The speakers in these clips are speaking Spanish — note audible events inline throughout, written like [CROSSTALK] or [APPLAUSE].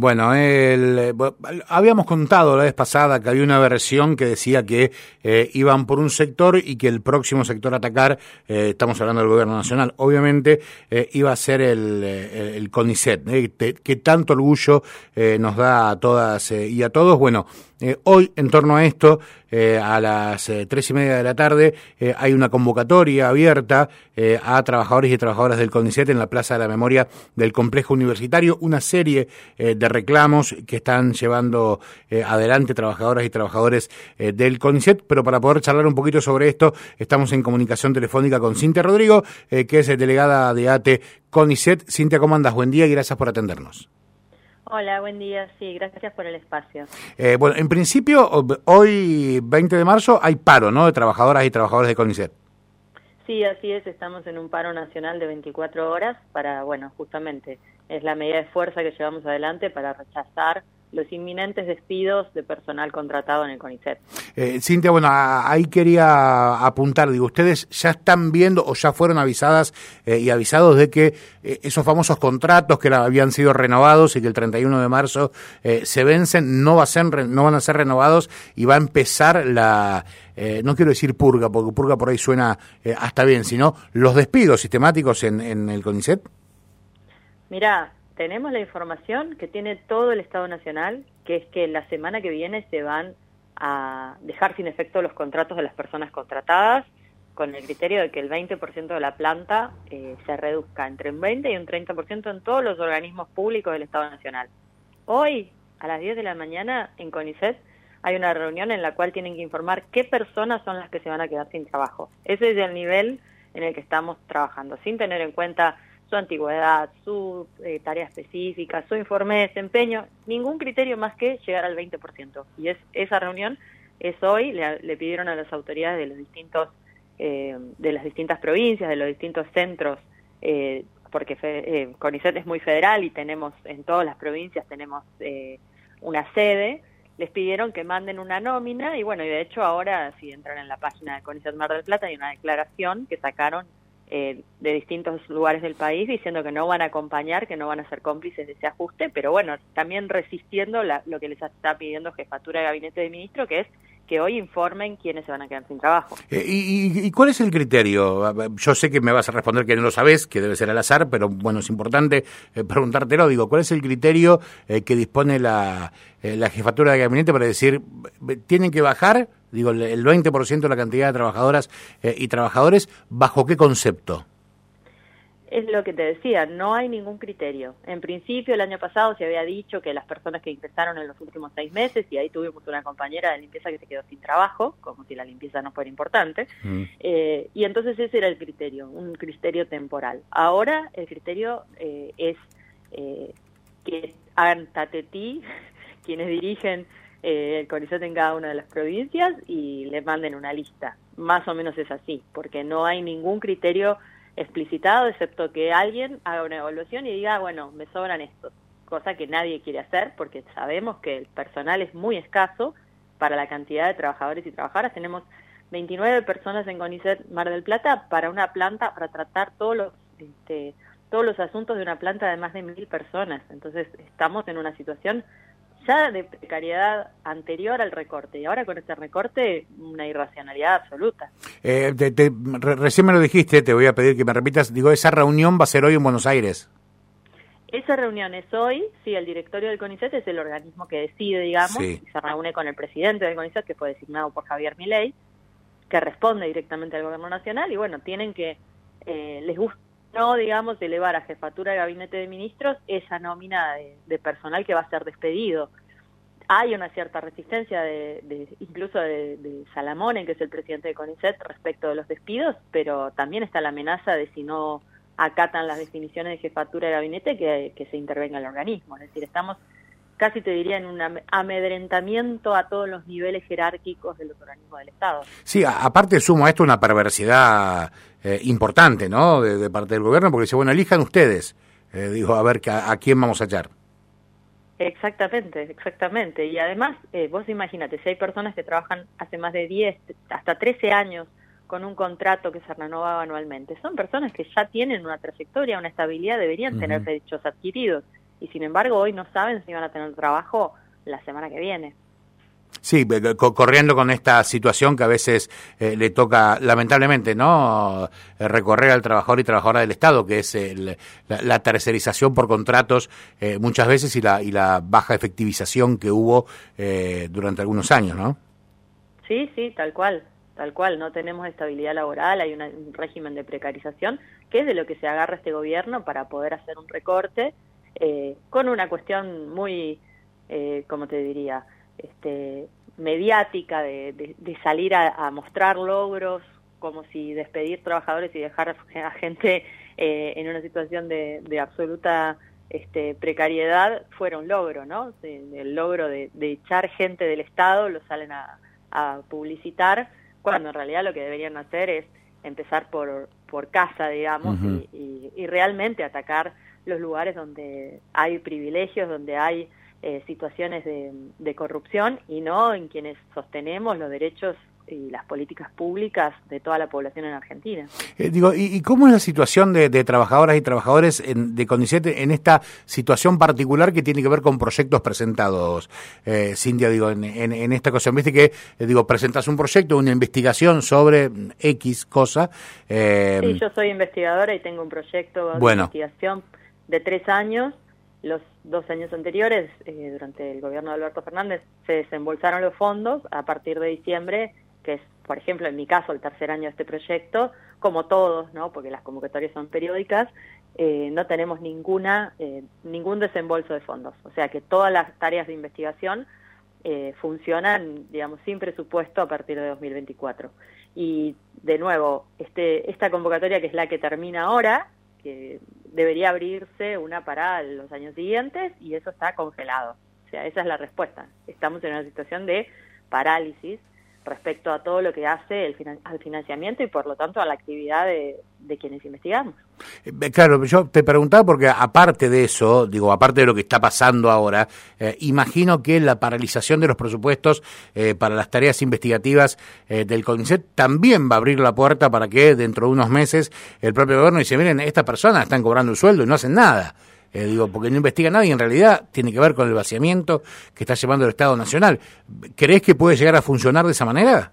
Bueno, el, habíamos contado la vez pasada que había una versión que decía que eh, iban por un sector y que el próximo sector a atacar, eh, estamos hablando del gobierno nacional, obviamente eh, iba a ser el, el CONICET, que tanto orgullo nos da a todas y a todos. Bueno, hoy en torno a esto, a las tres y media de la tarde, hay una convocatoria abierta a trabajadores y trabajadoras del CONICET en la Plaza de la Memoria del Complejo Universitario, una serie de reclamos que están llevando eh, adelante trabajadoras y trabajadores eh, del CONICET, pero para poder charlar un poquito sobre esto, estamos en comunicación telefónica con Cintia Rodrigo, eh, que es delegada de ATE CONICET. Cintia, ¿cómo andas? Buen día y gracias por atendernos. Hola, buen día. Sí, gracias por el espacio. bueno, en principio, hoy, 20 de marzo, hay paro, ¿no?, de trabajadoras y trabajadores de CONICET. Sí, así es. Estamos en un paro nacional de 24 horas para, bueno, justamente es la medida de fuerza que llevamos adelante para rechazar los inminentes despidos de personal contratado en el CONICET. Eh, Cintia, bueno, ahí quería apuntar, digo, ustedes ya están viendo o ya fueron avisadas eh, y avisados de que eh, esos famosos contratos que habían sido renovados y que el 31 de marzo eh, se vencen, no, va a ser, no van a ser renovados y va a empezar la, no quiero decir purga, porque purga por ahí suena hasta bien, sino los despidos sistemáticos en, en el CONICET. Mira, tenemos la información que tiene todo el Estado Nacional, que es que la semana que viene se van a dejar sin efecto los contratos de las personas contratadas, con el criterio de que el 20% de la planta eh, se reduzca entre un 20 y un 30% en todos los organismos públicos del Estado Nacional. Hoy, a las 10 de la mañana, en CONICET, hay una reunión en la cual tienen que informar qué personas son las que se van a quedar sin trabajo. Ese es el nivel en el que estamos trabajando, sin tener en cuenta su antigüedad, su eh, tarea específica, su informe de desempeño, ningún criterio más que llegar al 20%. Y es esa reunión es hoy, le, pidieron a las autoridades de los distintos eh, de las distintas provincias, de los distintos centros, eh, porque fe, CONICET es muy federal y tenemos en todas las provincias tenemos una sede, les pidieron que manden una nómina y bueno, y de hecho ahora si entran en la página de CONICET Mar del Plata hay una declaración que sacaron eh, de distintos lugares del país diciendo que no van a acompañar, que no van a ser cómplices de ese ajuste, pero bueno, también resistiendo lo que les está pidiendo Jefatura de Gabinete de Ministro, que es que hoy informen quiénes se van a quedar sin trabajo. Eh, y, cuál es el criterio? Yo sé que me vas a responder que no lo sabes, que debe ser al azar, pero bueno, es importante eh, preguntártelo. Digo, ¿cuál es el criterio que dispone la, la jefatura de gabinete para decir, tienen que bajar digo, el 20% de la cantidad de trabajadoras eh, y trabajadores, ¿bajo qué concepto? Es lo que te decía, no hay ningún criterio. En principio, el año pasado se había dicho que las personas que ingresaron en los últimos seis meses, y ahí tuvimos una compañera de limpieza que se quedó sin trabajo, como si la limpieza no fuera importante, mm. eh, y entonces ese era el criterio, un criterio temporal. Ahora el criterio eh, es que hagan tatetí [LAUGHS] quienes dirigen eh, el CONICET en cada una de las provincias y le manden una lista. Más o menos es así, porque no hay ningún criterio explicitado, excepto que alguien haga una evaluación y diga, bueno, me sobran estos, cosa que nadie quiere hacer, porque sabemos que el personal es muy escaso para la cantidad de trabajadores y trabajadoras. Tenemos 29 personas en CONICET Mar del Plata para una planta, para tratar todos los, este, todos los asuntos de una planta de más de mil personas. Entonces estamos en una situación ya de precariedad anterior al recorte y ahora con este recorte una irracionalidad absoluta. Eh, recién me lo dijiste, te voy a pedir que me repitas, digo, esa reunión va a ser hoy en Buenos Aires. Esa reunión es hoy, sí, el directorio del CONICET es el organismo que decide, digamos, y se reúne con el presidente del CONICET, que fue designado por Javier Milei, que responde directamente al gobierno nacional, y bueno, tienen que, eh, les gusta no, digamos, elevar a jefatura de gabinete de ministros esa nómina de, personal que va a ser despedido. Hay una cierta resistencia, de, incluso de, Salamone, que es el presidente de CONICET, respecto de los despidos, pero también está la amenaza de si no acatan las definiciones de jefatura de gabinete que, que se intervenga el organismo. Es decir, estamos casi te diría en un amedrentamiento a todos los niveles jerárquicos de los organismos del Estado. Sí, aparte sumo a esto una perversidad eh, importante, ¿no? De, parte del gobierno, porque dice, bueno, elijan ustedes, eh, digo, a ver a, quién vamos a echar. Exactamente, exactamente. Y además, eh, vos imagínate, si hay personas que trabajan hace más de 10, hasta 13 años con un contrato que se renovaba anualmente, son personas que ya tienen una trayectoria, una estabilidad, deberían tener derechos adquiridos y sin embargo hoy no saben si van a tener trabajo la semana que viene. Sí, corriendo con esta situación que a veces eh, le toca, lamentablemente, ¿no? Eh, recorrer al trabajador y trabajadora del Estado, que es la, tercerización por contratos eh, muchas veces y la, y la baja efectivización que hubo durante algunos años, ¿no? Sí, sí, tal cual, tal cual. No tenemos estabilidad laboral, hay un régimen de precarización, que es de lo que se agarra este gobierno para poder hacer un recorte, con una cuestión muy, como te diría, este, mediática de, salir a, mostrar logros, como si despedir trabajadores y dejar a gente eh, en una situación de, absoluta este, precariedad fuera un logro, ¿no? el logro de, echar gente del Estado lo salen a, publicitar, cuando en realidad lo que deberían hacer es empezar por, por casa, digamos, y realmente atacar los lugares donde hay privilegios, donde hay eh, situaciones de, corrupción y no en quienes sostenemos los derechos y las políticas públicas de toda la población en Argentina. Eh, digo, ¿y, cómo es la situación de, trabajadoras y trabajadores de CONICET en esta situación particular que tiene que ver con proyectos presentados, eh, Cintia, digo, en, esta ocasión? Viste que, eh, digo, presentas un proyecto, una investigación sobre X cosa. sí, yo soy investigadora y tengo un proyecto de investigación de tres años los dos años anteriores, eh, durante el gobierno de Alberto Fernández, se desembolsaron los fondos a partir de diciembre, que es, por ejemplo, en mi caso, el tercer año de este proyecto, como todos, ¿no? porque las convocatorias son periódicas, eh, no tenemos ninguna eh, ningún desembolso de fondos. O sea que todas las tareas de investigación funcionan, digamos, sin presupuesto a partir de 2024. Y, de nuevo, este, esta convocatoria, que es la que termina ahora, que debería abrirse una para los años siguientes y eso está congelado. O sea, esa es la respuesta. Estamos en una situación de parálisis respecto a todo lo que hace el al financiamiento y por lo tanto a la actividad de, quienes investigamos. Eh, claro, yo te preguntaba porque aparte de eso, digo, aparte de lo que está pasando ahora, eh, imagino que la paralización de los presupuestos eh, para las tareas investigativas del CONICET también va a abrir la puerta para que dentro de unos meses el propio gobierno dice, miren, estas personas están cobrando un sueldo y no hacen nada. Eh, digo, porque no investiga nadie, en realidad tiene que ver con el vaciamiento que está llevando el Estado Nacional. ¿Crees que puede llegar a funcionar de esa manera?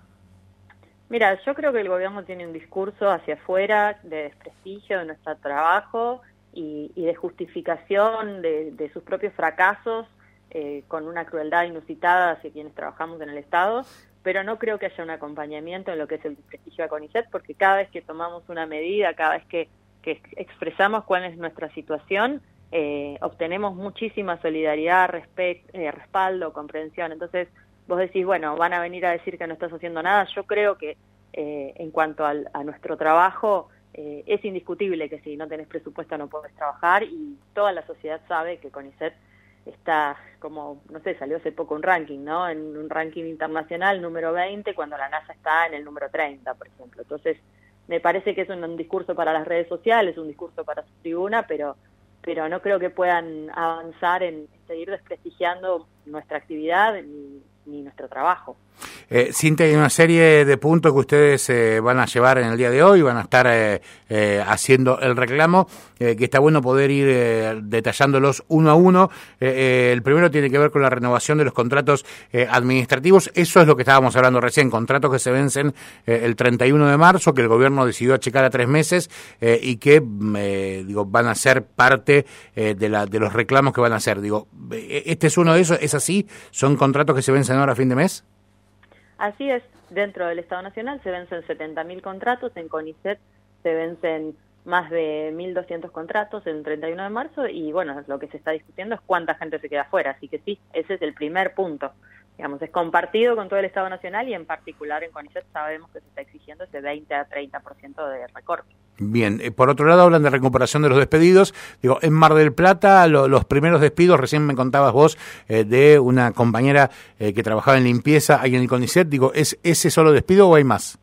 Mira, yo creo que el gobierno tiene un discurso hacia afuera de desprestigio de nuestro trabajo y, de justificación de, sus propios fracasos eh, con una crueldad inusitada hacia quienes trabajamos en el Estado, pero no creo que haya un acompañamiento en lo que es el desprestigio a CONICET, porque cada vez que tomamos una medida, cada vez que, que expresamos cuál es nuestra situación, eh, obtenemos muchísima solidaridad, eh, respaldo, comprensión. Entonces, vos decís, bueno, van a venir a decir que no estás haciendo nada. Yo creo que eh, en cuanto al, a nuestro trabajo, es indiscutible que si no tenés presupuesto no podés trabajar y toda la sociedad sabe que CONICET está como, no sé, salió hace poco un ranking, ¿no? En un ranking internacional número 20 cuando la NASA está en el número 30, por ejemplo. Entonces, me parece que es un discurso para las redes sociales, un discurso para su tribuna, pero pero no creo que puedan avanzar en seguir desprestigiando nuestra actividad ni, ni nuestro trabajo. Eh, Cintia, hay una serie de puntos que ustedes eh, van a llevar en el día de hoy, van a estar eh, eh, haciendo el reclamo, que está bueno poder ir detallándolos uno a uno. el primero tiene que ver con la renovación de los contratos administrativos. Eso es lo que estábamos hablando recién, contratos que se vencen el 31 de marzo, que el gobierno decidió achicar a tres meses y que mm, digo, van a ser parte de, la, de los reclamos que van a hacer. Digo, este es uno de esos, ¿es así? ¿Son contratos que se vencen ahora a fin de mes? Así es, dentro del Estado Nacional se vencen 70.000 contratos, en CONICET se vencen más de 1.200 contratos el 31 de marzo y bueno, lo que se está discutiendo es cuánta gente se queda afuera, así que sí, ese es el primer punto. Digamos, es compartido con todo el Estado Nacional y en particular en CONICET sabemos que se está exigiendo ese 20 a 30% de recorte. Bien, eh, por otro lado hablan de recuperación de los despedidos. Digo, en Mar del Plata los primeros despidos, recién me contabas vos eh, de una compañera eh, que trabajaba en limpieza ahí en el CONICET. Digo, ¿es ese solo despido o hay más?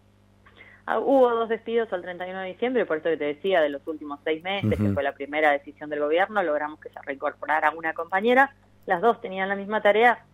Ah, hubo dos despidos al 31 de diciembre, por eso que te decía, de los últimos seis meses, que fue la primera decisión del gobierno, logramos que se reincorporara una compañera. Las dos tenían la misma tarea,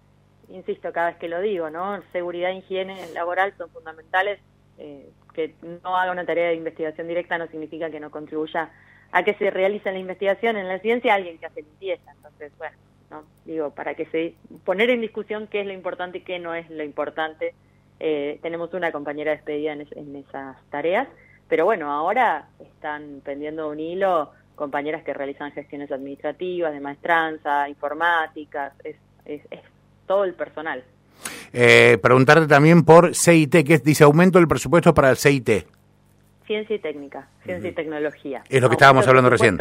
insisto cada vez que lo digo, ¿no? Seguridad e higiene laboral son fundamentales. Eh, que no haga una tarea de investigación directa no significa que no contribuya a que se realice la investigación en la ciencia alguien que hace limpieza. Entonces, bueno, no digo, para que se poner en discusión qué es lo importante y qué no es lo importante. Eh, tenemos una compañera despedida en, en esas tareas, pero bueno, ahora están pendiendo un hilo compañeras que realizan gestiones administrativas, de maestranza, informáticas, es, es, todo el personal. Eh, preguntarte también por CIT, que dice aumento del presupuesto para el CIT. Ciencia y técnica, ciencia y tecnología. Es lo que estábamos hablando recién.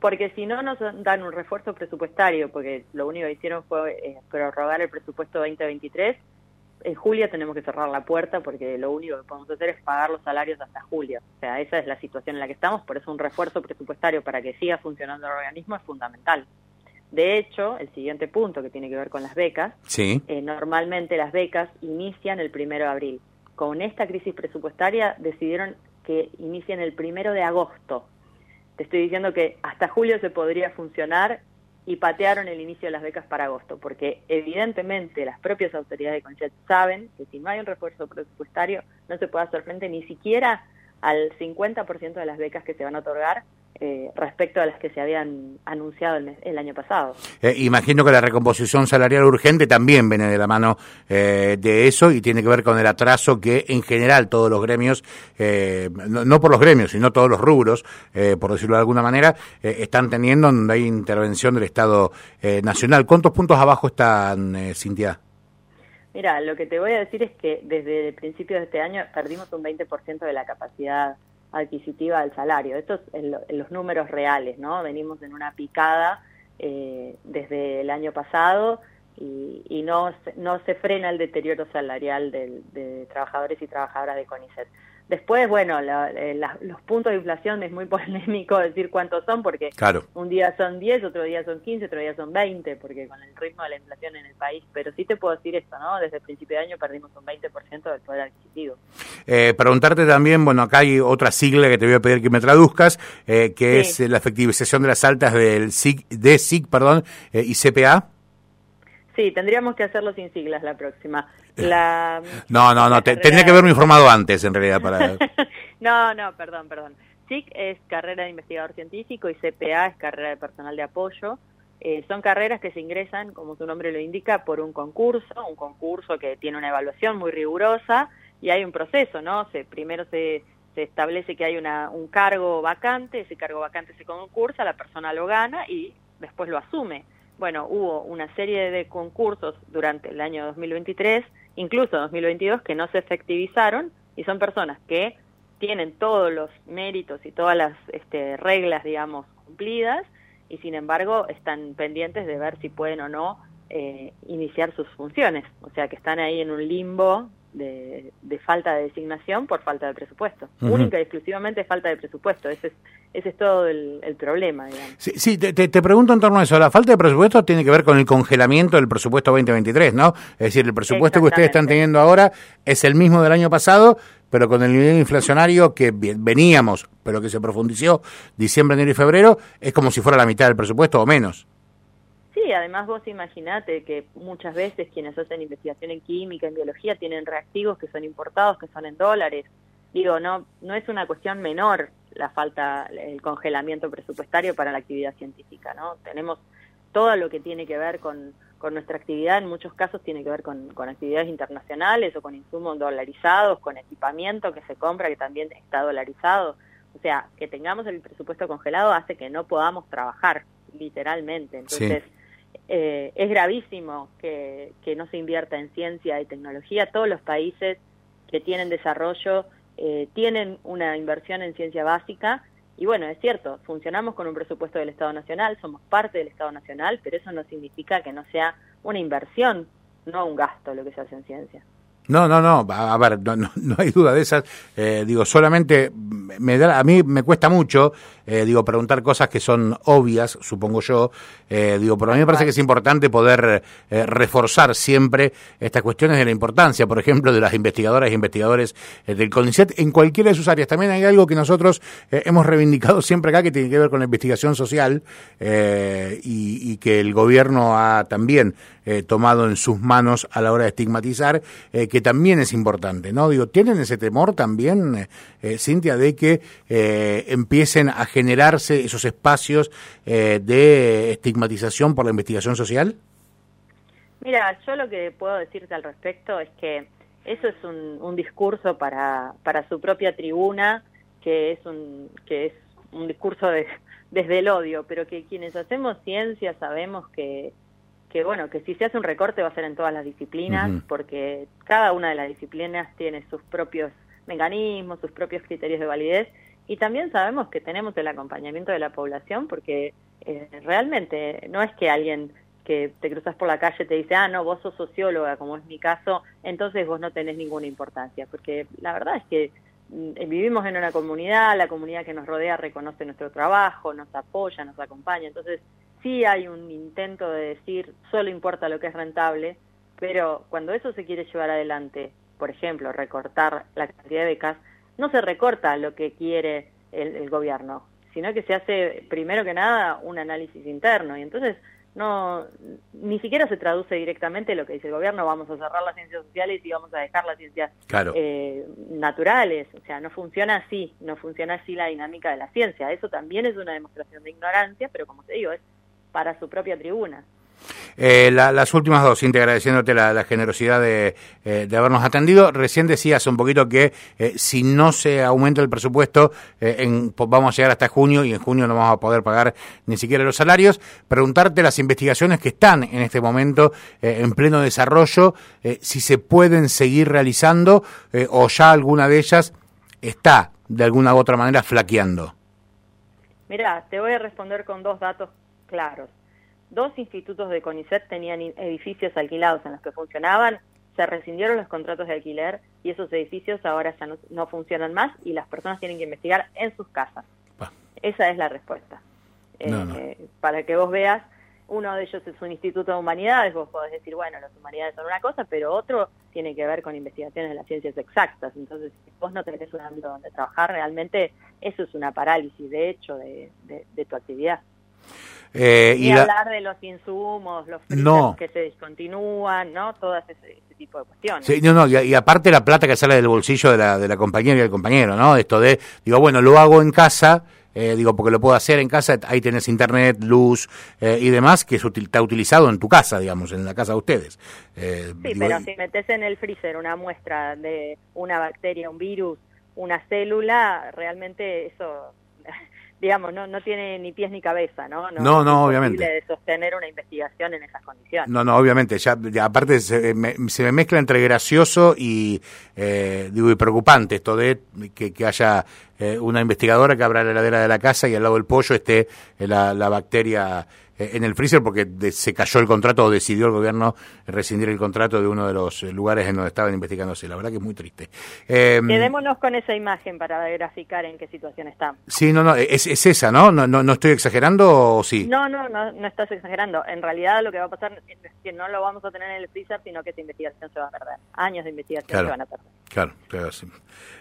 Porque si no nos dan un refuerzo presupuestario, porque lo único que hicieron fue eh, prorrogar el presupuesto 2023, en julio tenemos que cerrar la puerta porque lo único que podemos hacer es pagar los salarios hasta julio. O sea, esa es la situación en la que estamos, por eso un refuerzo presupuestario para que siga funcionando el organismo es fundamental. De hecho, el siguiente punto que tiene que ver con las becas, sí. Eh, normalmente las becas inician el primero de abril. Con esta crisis presupuestaria decidieron que inician el primero de agosto. Te estoy diciendo que hasta julio se podría funcionar y patearon el inicio de las becas para agosto, porque evidentemente las propias autoridades de CONICET saben que si no hay un refuerzo presupuestario no se puede hacer frente ni siquiera al 50% de las becas que se van a otorgar eh, respecto a las que se habían anunciado el, año pasado. Eh, imagino que la recomposición salarial urgente también viene de la mano eh, de eso y tiene que ver con el atraso que en general todos los gremios, no, no, por los gremios, sino todos los rubros, por decirlo de alguna manera, están teniendo donde hay intervención del Estado Nacional. ¿Cuántos puntos abajo están, Cintia? Mira, lo que te voy a decir es que desde el principio de este año perdimos un 20% de la capacidad adquisitiva del salario. Esto es en, los números reales, ¿no? Venimos en una picada eh, desde el año pasado y, y, no, no se frena el deterioro salarial de, de trabajadores y trabajadoras de CONICET. Después, bueno, eh, los puntos de inflación es muy [LAUGHS] polémico decir cuántos son, porque un día son 10, otro día son 15, otro día son 20, porque con el ritmo de la inflación en el país. Pero sí te puedo decir esto, ¿no? Desde el principio de año perdimos un 20% del poder adquisitivo. Eh, preguntarte también, bueno, acá hay otra sigla que te voy a pedir que me traduzcas, eh, que es la efectivización de las altas del SIC, de SIC perdón, y CPA. Sí, tendríamos que hacerlo sin siglas la próxima. La, no, no, no, tendría que haberme informado antes en realidad para... [LAUGHS] no, no, perdón, perdón. SIC es carrera de investigador científico y CPA es carrera de personal de apoyo. Eh, son carreras que se ingresan, como su nombre lo indica, por un concurso, un concurso que tiene una evaluación muy rigurosa y hay un proceso, ¿no? Se, primero se, se establece que hay una, un cargo vacante, ese cargo vacante se concursa, la persona lo gana y después lo asume bueno, hubo una serie de concursos durante el año 2023, incluso 2022, que no se efectivizaron y son personas que tienen todos los méritos y todas las este, reglas, digamos, cumplidas y sin embargo están pendientes de ver si pueden o no eh, iniciar sus funciones. O sea que están ahí en un limbo de, falta de designación por falta de presupuesto. Única y exclusivamente falta de presupuesto. Ese es, ese es todo el, problema. Digamos. Sí, sí te, te, pregunto en torno a eso. La falta de presupuesto tiene que ver con el congelamiento del presupuesto 2023, ¿no? Es decir, el presupuesto que ustedes están teniendo ahora es el mismo del año pasado, pero con el nivel inflacionario que veníamos, pero que se profundizó diciembre, enero y febrero, es como si fuera la mitad del presupuesto o menos. Sí, además vos imaginate que muchas veces quienes hacen investigación en química, en biología, tienen reactivos que son importados, que son en dólares. Digo, no, no es una cuestión menor la falta, el congelamiento presupuestario para la actividad científica, ¿no? Tenemos todo lo que tiene que ver con, con nuestra actividad, en muchos casos tiene que ver con, con actividades internacionales o con insumos dolarizados, con equipamiento que se compra que también está dolarizado. O sea, que tengamos el presupuesto congelado hace que no podamos trabajar, literalmente. Entonces, eh, es gravísimo que, que, no se invierta en ciencia y tecnología. Todos los países que tienen desarrollo eh, tienen una inversión en ciencia básica. Y bueno, es cierto, funcionamos con un presupuesto del Estado Nacional, somos parte del Estado Nacional, pero eso no significa que no sea una inversión, no un gasto lo que se hace en ciencia. No, no, no, a ver, no, no, hay duda de esas. Eh, digo, solamente me da, a mí me cuesta mucho, eh, digo, preguntar cosas que son obvias, supongo yo. Eh, digo, pero a mí me parece que es importante poder reforzar siempre estas cuestiones de la importancia, por ejemplo, de las investigadoras e investigadores del CONICET en cualquiera de sus áreas. También hay algo que nosotros hemos reivindicado siempre acá que tiene que ver con la investigación social y, y, que el gobierno ha también tomado en sus manos a la hora de estigmatizar. que también es importante, ¿no? Digo, ¿tienen ese temor también, eh, Cintia, de que eh, empiecen a generarse esos espacios de estigmatización por la investigación social? Mira, yo lo que puedo decirte al respecto es que eso es un, un discurso para, para su propia tribuna, que es un, que es un discurso de, desde el odio, pero que quienes hacemos ciencia sabemos que, que bueno, que si se hace un recorte va a ser en todas las disciplinas, porque cada una de las disciplinas tiene sus propios mecanismos, sus propios criterios de validez, y también sabemos que tenemos el acompañamiento de la población, porque eh, realmente no es que alguien que te cruzas por la calle te dice, ah, no, vos sos socióloga, como es mi caso, entonces vos no tenés ninguna importancia, porque la verdad es que mm, vivimos en una comunidad, la comunidad que nos rodea reconoce nuestro trabajo, nos apoya, nos acompaña, entonces sí hay un intento de decir, solo importa lo que es rentable, pero cuando eso se quiere llevar adelante, por ejemplo, recortar la cantidad de becas, no se recorta lo que quiere el, el gobierno, sino que se hace, primero que nada, un análisis interno, y entonces no ni siquiera se traduce directamente lo que dice el gobierno, vamos a cerrar las ciencias sociales y vamos a dejar las ciencias eh, naturales. O sea, no funciona así, no funciona así la dinámica de la ciencia. Eso también es una demostración de ignorancia, pero como te digo, es para su propia tribuna. Eh, las últimas dos, Cintia, agradeciéndote la, generosidad de, eh, de, habernos atendido. Recién decías un poquito que eh, si no se aumenta el presupuesto, en, vamos a llegar hasta junio y en junio no vamos a poder pagar ni siquiera los salarios. Preguntarte las investigaciones que están en este momento en pleno desarrollo, si se pueden seguir realizando o ya alguna de ellas está de alguna u otra manera flaqueando. Mira, te voy a responder con dos datos claros dos institutos de CONICET tenían edificios alquilados en los que funcionaban, se rescindieron los contratos de alquiler y esos edificios ahora ya no, funcionan más y las personas tienen que investigar en sus casas. Esa es la respuesta. Eh, para que vos veas, uno de ellos es un instituto de humanidades, vos podés decir, bueno, las humanidades son una cosa, pero otro tiene que ver con investigaciones de las ciencias exactas. Entonces, si vos no tenés un ámbito donde trabajar, realmente eso es una parálisis, de hecho, de tu actividad. Eh, y, hablar de los insumos, los que se discontinúan, ¿no? Todo ese, tipo de cuestiones. Sí, no, no, y, aparte la plata que sale del bolsillo de la, de la compañera y del compañero, ¿no? Esto de, digo, bueno, lo hago en casa, eh, digo, porque lo puedo hacer en casa, ahí tenés internet, luz eh, y demás, que está utilizado en tu casa, digamos, en la casa de ustedes. Eh, sí, pero si metes en el freezer una muestra de una bacteria, un virus, una célula, realmente eso digamos, no, no tiene ni pies ni cabeza, ¿no? No, no, obviamente. de sostener una investigación en esas condiciones. No, no, obviamente. Ya, aparte se me, se me, mezcla entre gracioso y, eh, digo, y preocupante esto de que, que haya eh, una investigadora que abra la heladera de la casa y al lado del pollo esté la, la bacteria eh, en el freezer porque se cayó el contrato o decidió el gobierno rescindir el contrato de uno de los eh, lugares en donde estaban investigándose. La verdad que es muy triste. Eh, Quedémonos con esa imagen para graficar en qué situación estamos. Sí, no, no, es, esa, ¿no? ¿no? ¿no? estoy exagerando o sí? No, no, no, no estás exagerando. En realidad lo que va a pasar es que no lo vamos a tener en el freezer, sino que esa investigación se va a perder. Años de investigación se van a perder. Claro, claro, sí.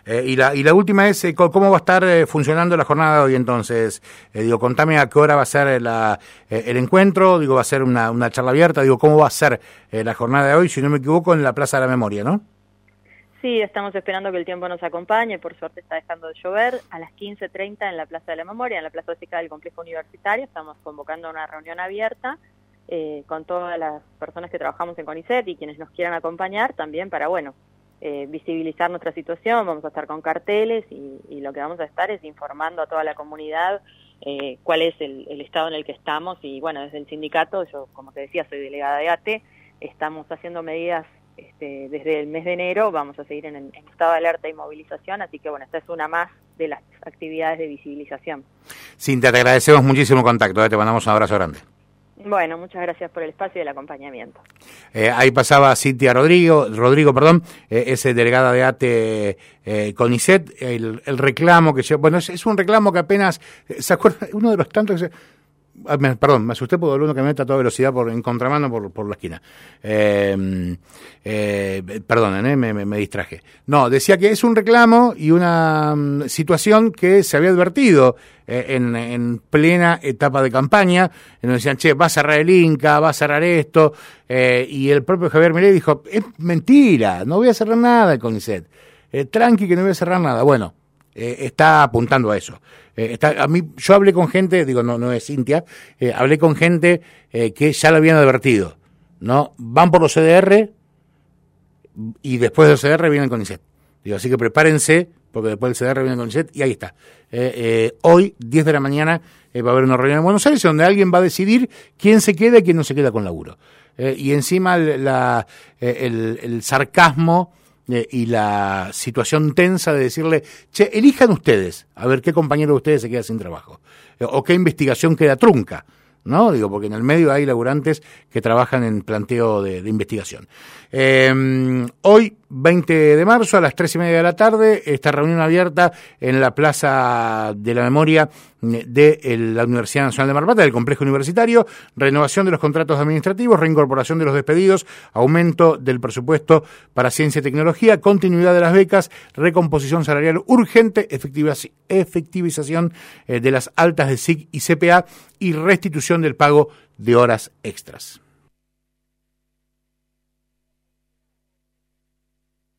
Eh, y, la, y la última es, ¿cómo va a estar funcionando la jornada de hoy entonces? digo, contame a qué hora va a ser el encuentro, digo, va a ser una, charla abierta, digo, ¿cómo va a ser eh, la jornada de hoy, si no me equivoco, en la Plaza de la Memoria, ¿no? Sí, estamos esperando que el tiempo nos acompañe, por suerte está dejando de llover, a las 15.30 en la Plaza de la Memoria, en la Plaza Básica del Complejo Universitario, estamos convocando una reunión abierta eh, con todas las personas que trabajamos en CONICET y quienes nos quieran acompañar también para, bueno, eh, visibilizar nuestra situación, vamos a estar con carteles y, y, lo que vamos a estar es informando a toda la comunidad eh, cuál es el, estado en el que estamos y bueno, desde el sindicato, yo como te decía, soy delegada de ATE, estamos haciendo medidas este, desde el mes de enero, vamos a seguir en, estado de alerta y movilización, así que bueno, esta es una más de las actividades de visibilización. Cintia, te agradecemos muchísimo el contacto, ¿eh? te mandamos un abrazo grande. Bueno, muchas gracias por el espacio y el acompañamiento. Eh, ahí pasaba Cintia Rodrigo, Rodrigo, perdón, eh, es delegada de ATE eh, CONICET, el, reclamo que se, bueno, es, un reclamo que apenas, eh, ¿se acuerda? Uno de los tantos que Ah, perdón, me asusté por uno que me mete a toda velocidad por, en contramano por, por la esquina. Eh, eh, perdonen, eh, me, me, distraje. No, decía que es un reclamo y una mm, situación que se había advertido eh, en, en, plena etapa de campaña, en donde decían, che, va a cerrar el Inca, va a cerrar esto, eh, y el propio Javier Milei dijo, es mentira, no voy a cerrar nada con CONICET. tranqui que no voy a cerrar nada. Bueno, está apuntando a eso. está, a mí, yo hablé con gente, digo, no, no es Cintia, hablé con gente que ya lo habían advertido, ¿no? Van por los CDR y después del CDR vienen con INSET. Digo, así que prepárense, porque después del CDR viene con INSET y ahí está. hoy, 10 de la mañana, va a haber una reunión en Buenos Aires donde alguien va a decidir quién se queda y quién no se queda con laburo. Eh, y encima la, eh, el, sarcasmo eh, y la situación tensa de decirle, che, elijan ustedes, a ver qué compañero de ustedes se queda sin trabajo, o qué investigación queda trunca. ¿no? Digo, porque en el medio hay laburantes que trabajan en planteo de, investigación. hoy, 20 de marzo, a las tres y media de la tarde, esta reunión abierta en la Plaza de la Memoria de la Universidad Nacional de Mar del complejo universitario, renovación de los contratos administrativos, reincorporación de los despedidos, aumento del presupuesto para ciencia y tecnología, continuidad de las becas, recomposición salarial urgente, efectivización eh, de las altas de SIC y CPA y restitución del pago de horas extras.